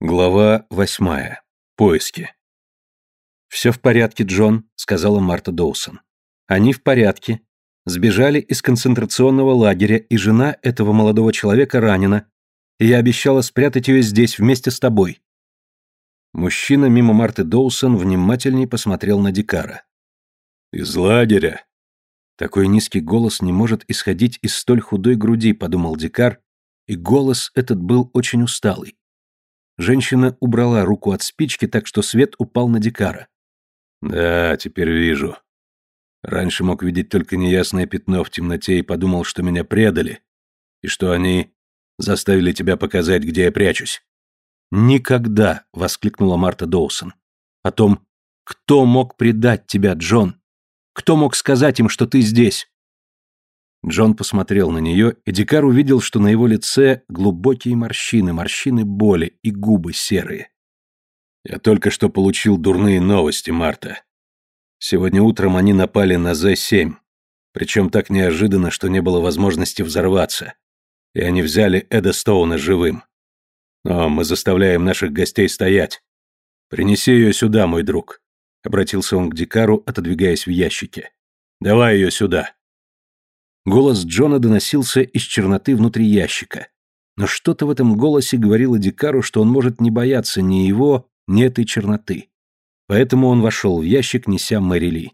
Глава восьмая. Поиски. «Все в порядке, Джон», — сказала Марта Доусон. «Они в порядке. Сбежали из концентрационного лагеря, и жена этого молодого человека ранена. И я обещала спрятать ее здесь вместе с тобой». Мужчина мимо Марты Доусон внимательней посмотрел на Дикара. «Из лагеря?» Такой низкий голос не может исходить из столь худой груди, подумал Дикар, и голос этот был очень усталый. Женщина убрала руку от спички, так что свет упал на Дикара. «Да, теперь вижу. Раньше мог видеть только неясное пятно в темноте и подумал, что меня предали, и что они заставили тебя показать, где я прячусь». «Никогда!» — воскликнула Марта Доусон. «О том, кто мог предать тебя, Джон? Кто мог сказать им, что ты здесь?» Джон посмотрел на нее, и Дикар увидел, что на его лице глубокие морщины, морщины боли и губы серые. «Я только что получил дурные новости, Марта. Сегодня утром они напали на З-7, причем так неожиданно, что не было возможности взорваться, и они взяли Эда Стоуна живым. Но мы заставляем наших гостей стоять. Принеси ее сюда, мой друг», — обратился он к Дикару, отодвигаясь в ящике. «Давай ее сюда». Голос Джона доносился из черноты внутри ящика. Но что-то в этом голосе говорило Дикару, что он может не бояться ни его, ни этой черноты. Поэтому он вошел в ящик, неся Мэри Ли.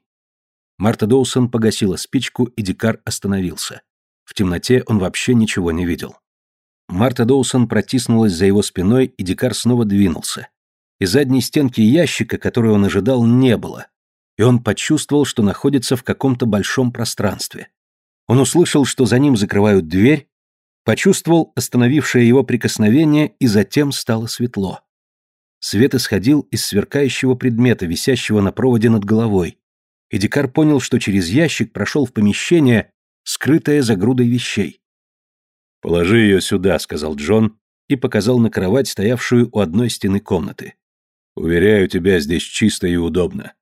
Марта Доусон погасила спичку, и Дикар остановился. В темноте он вообще ничего не видел. Марта Доусон протиснулась за его спиной, и Дикар снова двинулся. И задней стенки ящика, которую он ожидал, не было. И он почувствовал, что находится в каком-то большом пространстве. Он услышал, что за ним закрывают дверь, почувствовал остановившее его прикосновение, и затем стало светло. Свет исходил из сверкающего предмета, висящего на проводе над головой, и Дикар понял, что через ящик прошел в помещение, скрытое за грудой вещей. «Положи ее сюда», — сказал Джон и показал на кровать, стоявшую у одной стены комнаты. «Уверяю тебя, здесь чисто и удобно».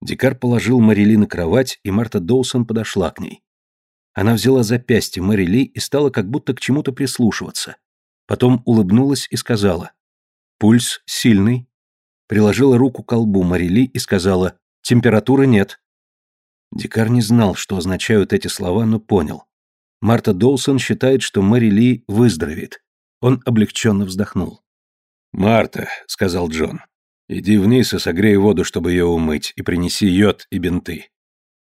Дикар положил Марили на кровать, и Марта Доусон подошла к ней. Она взяла запястье Мэри Ли и стала как будто к чему-то прислушиваться. Потом улыбнулась и сказала. «Пульс сильный». Приложила руку к колбу Мэри Ли и сказала. «Температуры нет». Дикар не знал, что означают эти слова, но понял. Марта Доусон считает, что Мэри Ли выздоровеет. Он облегченно вздохнул. «Марта», — сказал Джон, — «иди вниз и согрей воду, чтобы ее умыть, и принеси йод и бинты.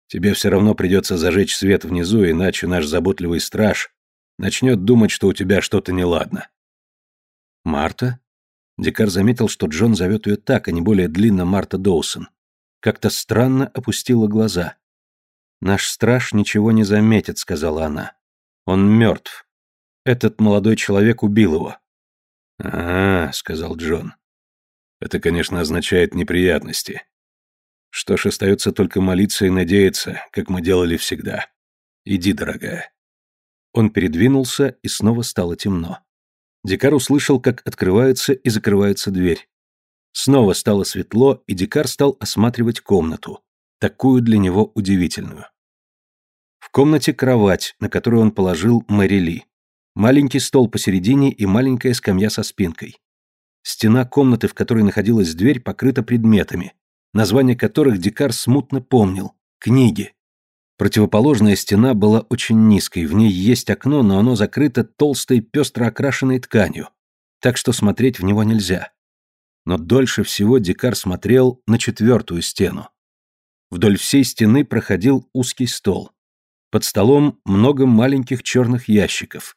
Тебе все равно придется зажечь свет внизу, иначе наш заботливый страж начнет думать, что у тебя что-то неладно. Марта? Дикар заметил, что Джон зовет ее так, а не более длинно Марта Доусон. Как-то странно опустила глаза. «Наш страж ничего не заметит», — сказала она. «Он мертв. Этот молодой человек убил его». «А, — сказал Джон. Это, конечно, означает неприятности. Что ж, остается только молиться и надеяться, как мы делали всегда. Иди, дорогая. Он передвинулся, и снова стало темно. Дикар услышал, как открывается и закрывается дверь. Снова стало светло, и Дикар стал осматривать комнату, такую для него удивительную. В комнате кровать, на которую он положил Мэри Ли. Маленький стол посередине и маленькая скамья со спинкой. Стена комнаты, в которой находилась дверь, покрыта предметами, название которых Дикар смутно помнил – книги. Противоположная стена была очень низкой, в ней есть окно, но оно закрыто толстой пестро окрашенной тканью, так что смотреть в него нельзя. Но дольше всего Дикар смотрел на четвертую стену. Вдоль всей стены проходил узкий стол. Под столом много маленьких черных ящиков,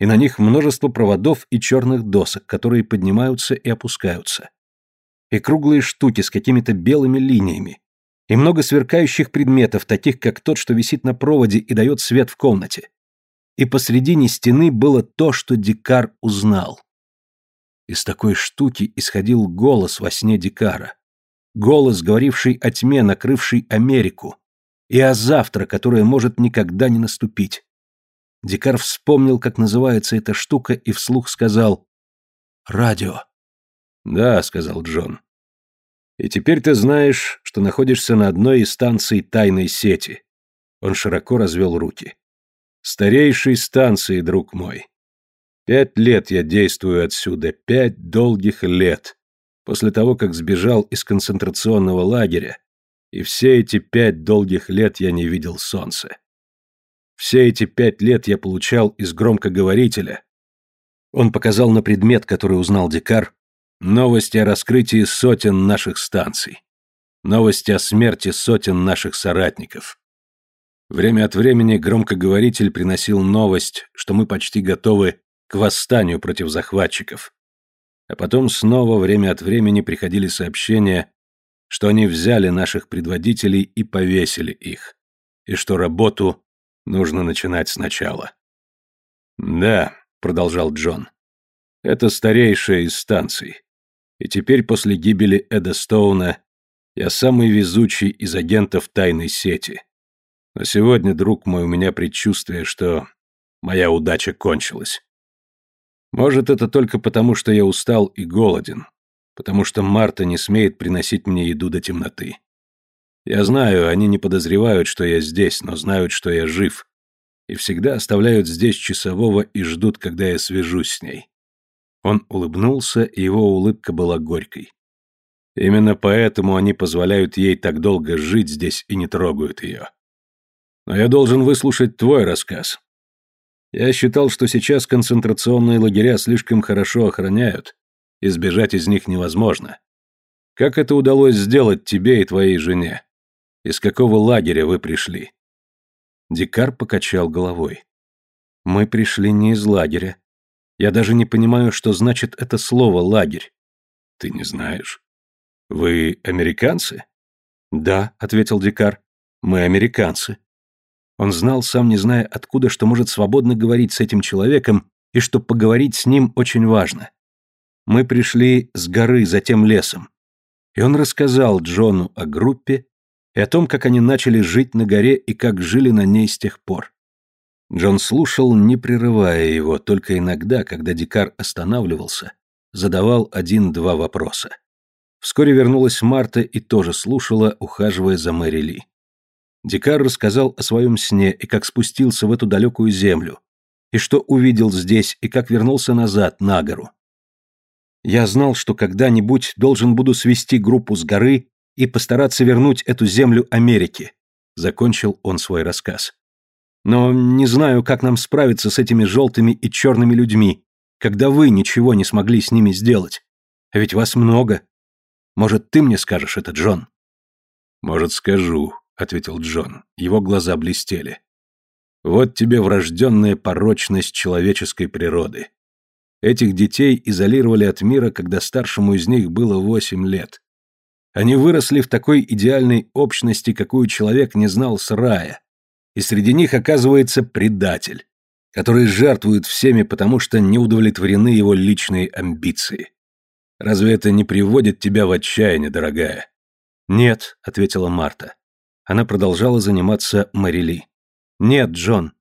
и на них множество проводов и черных досок, которые поднимаются и опускаются и круглые штуки с какими-то белыми линиями, и много сверкающих предметов, таких как тот, что висит на проводе и дает свет в комнате. И посредине стены было то, что Дикар узнал. Из такой штуки исходил голос во сне Дикара. Голос, говоривший о тьме, накрывшей Америку, и о завтра, которое может никогда не наступить. Дикар вспомнил, как называется эта штука, и вслух сказал «Радио». «Да», — сказал Джон. «И теперь ты знаешь, что находишься на одной из станций тайной сети». Он широко развел руки. «Старейшей станции, друг мой. Пять лет я действую отсюда, пять долгих лет, после того, как сбежал из концентрационного лагеря, и все эти пять долгих лет я не видел солнца. Все эти пять лет я получал из громкоговорителя. Он показал на предмет, который узнал Дикар, новости о раскрытии сотен наших станций, новости о смерти сотен наших соратников. Время от времени громкоговоритель приносил новость, что мы почти готовы к восстанию против захватчиков. А потом снова время от времени приходили сообщения, что они взяли наших предводителей и повесили их, и что работу нужно начинать сначала. «Да», — продолжал Джон, — «это старейшая из станций, и теперь после гибели Эда Стоуна я самый везучий из агентов тайной сети. Но сегодня, друг мой, у меня предчувствие, что моя удача кончилась. Может, это только потому, что я устал и голоден, потому что Марта не смеет приносить мне еду до темноты. Я знаю, они не подозревают, что я здесь, но знают, что я жив, и всегда оставляют здесь часового и ждут, когда я свяжусь с ней. Он улыбнулся, и его улыбка была горькой. Именно поэтому они позволяют ей так долго жить здесь и не трогают ее. Но я должен выслушать твой рассказ. Я считал, что сейчас концентрационные лагеря слишком хорошо охраняют, и сбежать из них невозможно. Как это удалось сделать тебе и твоей жене? Из какого лагеря вы пришли?» Дикар покачал головой. «Мы пришли не из лагеря. Я даже не понимаю, что значит это слово «лагерь». Ты не знаешь? Вы американцы? Да, ответил Дикар. Мы американцы. Он знал, сам не зная откуда, что может свободно говорить с этим человеком и что поговорить с ним очень важно. Мы пришли с горы за тем лесом. И он рассказал Джону о группе и о том, как они начали жить на горе и как жили на ней с тех пор. Джон слушал, не прерывая его, только иногда, когда Дикар останавливался, задавал один-два вопроса. Вскоре вернулась Марта и тоже слушала, ухаживая за Мэри Ли. Дикар рассказал о своем сне и как спустился в эту далекую землю, и что увидел здесь, и как вернулся назад, на гору. Я знал, что когда-нибудь должен буду свести группу с горы и постараться вернуть эту землю Америке, закончил он свой рассказ. Но не знаю, как нам справиться с этими желтыми и черными людьми, когда вы ничего не смогли с ними сделать. А ведь вас много. Может, ты мне скажешь это, Джон? Может, скажу, ответил Джон. Его глаза блестели. Вот тебе врожденная порочность человеческой природы. Этих детей изолировали от мира, когда старшему из них было восемь лет. Они выросли в такой идеальной общности, какую человек не знал с рая. И среди них оказывается предатель, который жертвует всеми, потому что не удовлетворены его личные амбиции. Разве это не приводит тебя в отчаяние, дорогая? Нет, ответила Марта. Она продолжала заниматься Марили. «Нет, Джон.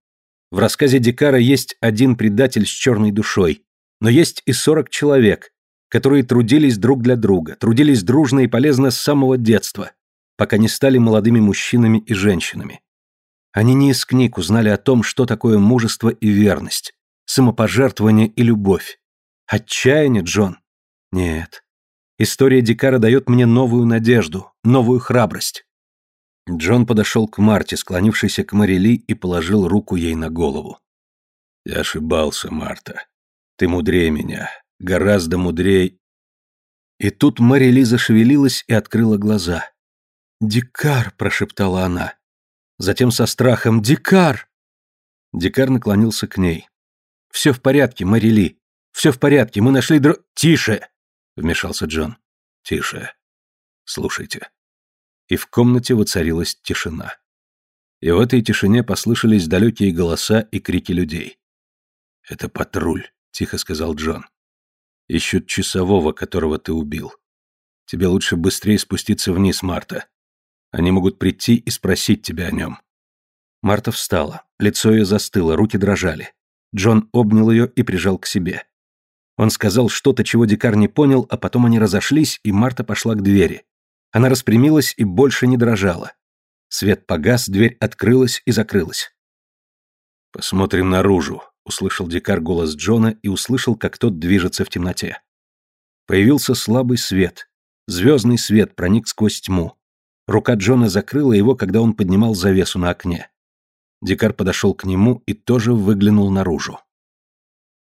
В рассказе Дикара есть один предатель с черной душой, но есть и сорок человек, которые трудились друг для друга, трудились дружно и полезно с самого детства, пока не стали молодыми мужчинами и женщинами. Они не из книг узнали о том, что такое мужество и верность, самопожертвование и любовь. Отчаяние, Джон? Нет. История Дикара дает мне новую надежду, новую храбрость. Джон подошел к Марте, склонившейся к Марили, и положил руку ей на голову. «Я ошибался, Марта. Ты мудрее меня. Гораздо мудрее...» И тут Марили зашевелилась и открыла глаза. «Дикар!» – прошептала она. Затем со страхом «Дикар!» Дикар наклонился к ней. «Все в порядке, Марили. Все в порядке. Мы нашли дро...» «Тише!» – вмешался Джон. «Тише. Слушайте и в комнате воцарилась тишина. И в этой тишине послышались далекие голоса и крики людей. «Это патруль», — тихо сказал Джон. «Ищут часового, которого ты убил. Тебе лучше быстрее спуститься вниз, Марта. Они могут прийти и спросить тебя о нем». Марта встала, лицо ее застыло, руки дрожали. Джон обнял ее и прижал к себе. Он сказал что-то, чего Дикар не понял, а потом они разошлись, и Марта пошла к двери. Она распрямилась и больше не дрожала. Свет погас, дверь открылась и закрылась. «Посмотрим наружу», — услышал Дикар голос Джона и услышал, как тот движется в темноте. Появился слабый свет. Звездный свет проник сквозь тьму. Рука Джона закрыла его, когда он поднимал завесу на окне. Дикар подошел к нему и тоже выглянул наружу.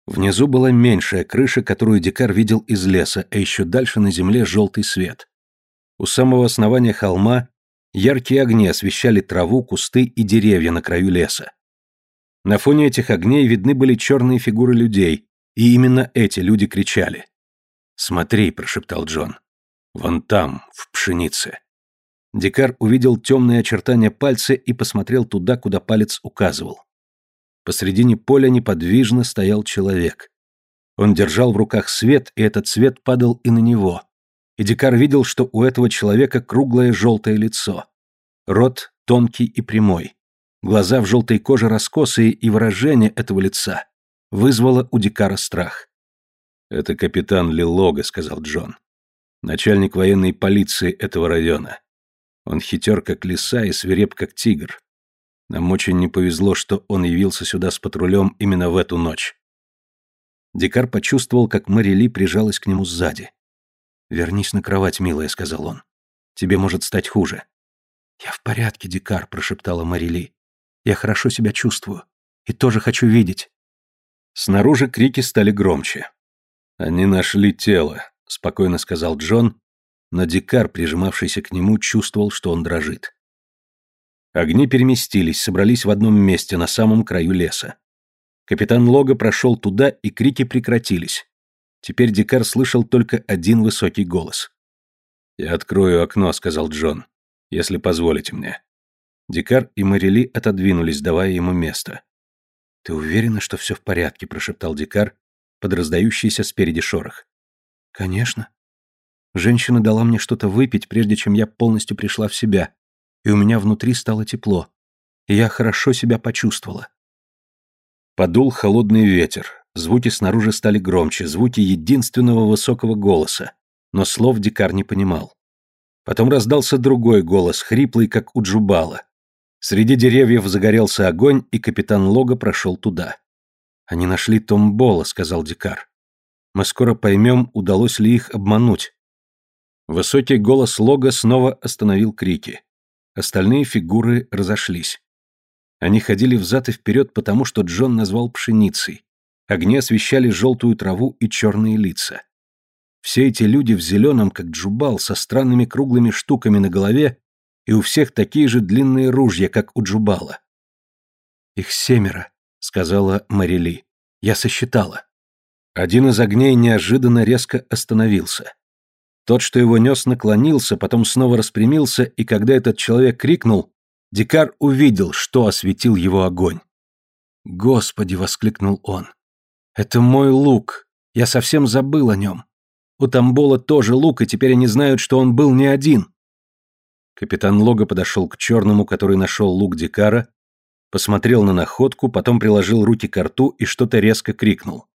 Внизу была меньшая крыша, которую Дикар видел из леса, а еще дальше на земле желтый свет. У самого основания холма яркие огни освещали траву, кусты и деревья на краю леса. На фоне этих огней видны были черные фигуры людей, и именно эти люди кричали. «Смотри», — прошептал Джон. «Вон там, в пшенице». Дикар увидел темные очертания пальца и посмотрел туда, куда палец указывал. Посредине поля неподвижно стоял человек. Он держал в руках свет, и этот свет падал и на него. И Дикар видел, что у этого человека круглое желтое лицо. Рот тонкий и прямой. Глаза в желтой коже раскосые, и выражение этого лица вызвало у Дикара страх. «Это капитан Лилога», — сказал Джон. «Начальник военной полиции этого района. Он хитер, как лиса, и свиреп, как тигр. Нам очень не повезло, что он явился сюда с патрулем именно в эту ночь. Дикар почувствовал, как Марили прижалась к нему сзади. «Вернись на кровать, милая», — сказал он. «Тебе может стать хуже». «Я в порядке, Дикар», — прошептала Марили. «Я хорошо себя чувствую. И тоже хочу видеть». Снаружи крики стали громче. «Они нашли тело», — спокойно сказал Джон, но дикар, прижимавшийся к нему, чувствовал, что он дрожит. Огни переместились, собрались в одном месте, на самом краю леса. Капитан Лога прошел туда, и крики прекратились. Теперь дикар слышал только один высокий голос. «Я открою окно», — сказал Джон, — «если позволите мне». Дикар и Марили отодвинулись, давая ему место. «Ты уверена, что все в порядке?» — прошептал Дикар, под раздающийся спереди шорох. «Конечно», Женщина дала мне что-то выпить, прежде чем я полностью пришла в себя, и у меня внутри стало тепло. Я хорошо себя почувствовала. Подул холодный ветер, звуки снаружи стали громче, звуки единственного высокого голоса, но слов дикар не понимал. Потом раздался другой голос, хриплый, как у Джубала. Среди деревьев загорелся огонь, и капитан Лога прошел туда. «Они нашли Томбола», — сказал Дикар. «Мы скоро поймем, удалось ли их обмануть. Высокий голос Лога снова остановил крики. Остальные фигуры разошлись. Они ходили взад и вперед, потому что Джон назвал пшеницей. Огни освещали желтую траву и черные лица. Все эти люди в зеленом, как джубал, со странными круглыми штуками на голове, и у всех такие же длинные ружья, как у джубала. «Их семеро», — сказала Марили. «Я сосчитала». Один из огней неожиданно резко остановился. Тот, что его нес, наклонился, потом снова распрямился, и когда этот человек крикнул, Дикар увидел, что осветил его огонь. «Господи!» — воскликнул он. «Это мой лук! Я совсем забыл о нем. У Тамбола тоже лук, и теперь они знают, что он был не один». Капитан Лога подошел к черному, который нашел лук Дикара, посмотрел на находку, потом приложил руки к рту и что-то резко крикнул.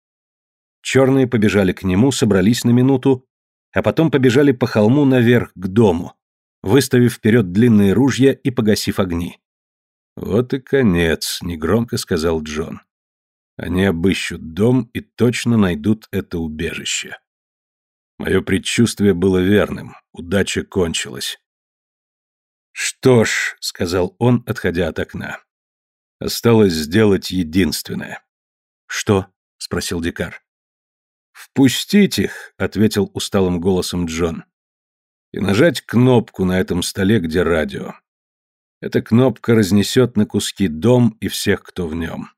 Черные побежали к нему, собрались на минуту, а потом побежали по холму наверх к дому, выставив вперед длинные ружья и погасив огни. «Вот и конец», — негромко сказал Джон. «Они обыщут дом и точно найдут это убежище». Мое предчувствие было верным, удача кончилась. «Что ж», — сказал он, отходя от окна, — «осталось сделать единственное». «Что?» — спросил Дикар. «Впустить их», — ответил усталым голосом Джон. «И нажать кнопку на этом столе, где радио. Эта кнопка разнесет на куски дом и всех, кто в нем.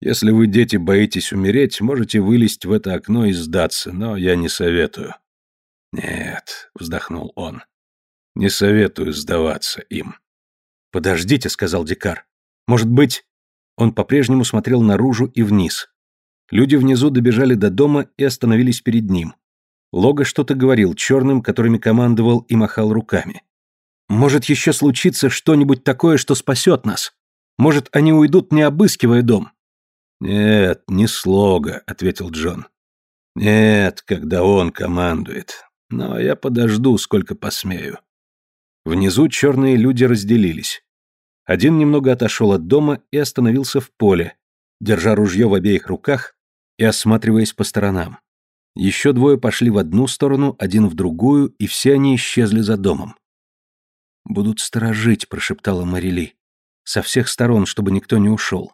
Если вы, дети, боитесь умереть, можете вылезть в это окно и сдаться, но я не советую». «Нет», — вздохнул он, — «не советую сдаваться им». «Подождите», — сказал Дикар. «Может быть...» Он по-прежнему смотрел наружу и вниз. Люди внизу добежали до дома и остановились перед ним. Лога что-то говорил черным, которыми командовал и махал руками. «Может, еще случится что-нибудь такое, что спасет нас? Может, они уйдут, не обыскивая дом?» «Нет, не слога», — ответил Джон. «Нет, когда он командует. Но я подожду, сколько посмею». Внизу черные люди разделились. Один немного отошел от дома и остановился в поле, держа ружье в обеих руках и осматриваясь по сторонам. Еще двое пошли в одну сторону, один в другую, и все они исчезли за домом. «Будут сторожить», — прошептала Марили. «Со всех сторон, чтобы никто не ушел».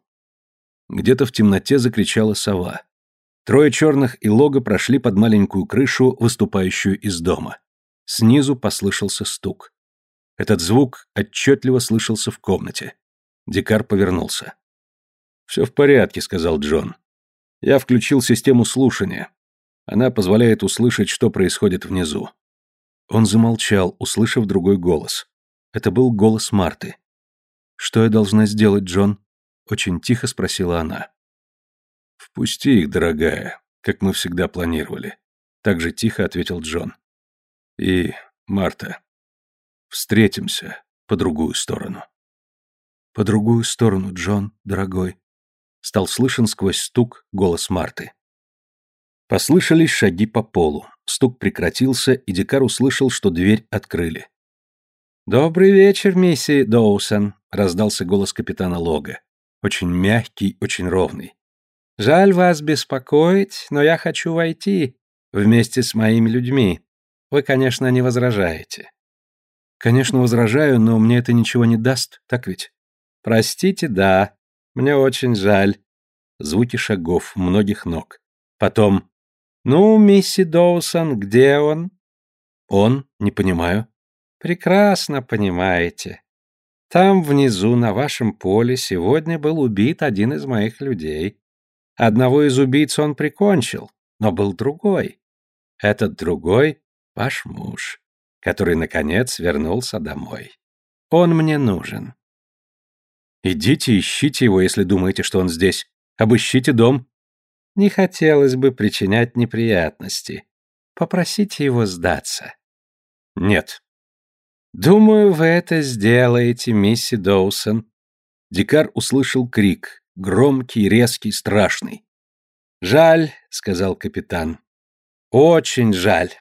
Где-то в темноте закричала сова. Трое черных и лога прошли под маленькую крышу, выступающую из дома. Снизу послышался стук. Этот звук отчетливо слышался в комнате. Дикар повернулся. «Все в порядке», — сказал Джон. «Я включил систему слушания. Она позволяет услышать, что происходит внизу». Он замолчал, услышав другой голос. Это был голос Марты. «Что я должна сделать, Джон?» — очень тихо спросила она. «Впусти их, дорогая, как мы всегда планировали», — так же тихо ответил Джон. «И, Марта, встретимся по другую сторону». «По другую сторону, Джон, дорогой», — стал слышен сквозь стук голос Марты. Послышались шаги по полу. Стук прекратился, и Дикар услышал, что дверь открыли. «Добрый вечер, мисси Доусон», — раздался голос капитана Лога. Очень мягкий, очень ровный. Жаль вас беспокоить, но я хочу войти вместе с моими людьми. Вы, конечно, не возражаете. Конечно, возражаю, но мне это ничего не даст, так ведь? Простите, да. Мне очень жаль. Звуки шагов, многих ног. Потом. Ну, мисси Доусон, где он? Он? Не понимаю. Прекрасно понимаете. Там внизу, на вашем поле, сегодня был убит один из моих людей. Одного из убийц он прикончил, но был другой. Этот другой — ваш муж, который, наконец, вернулся домой. Он мне нужен. Идите, ищите его, если думаете, что он здесь. Обыщите дом. Не хотелось бы причинять неприятности. Попросите его сдаться. Нет. Думаю, вы это сделаете, мисси Доусон. Дикар услышал крик, громкий, резкий, страшный. «Жаль», — сказал капитан. «Очень жаль.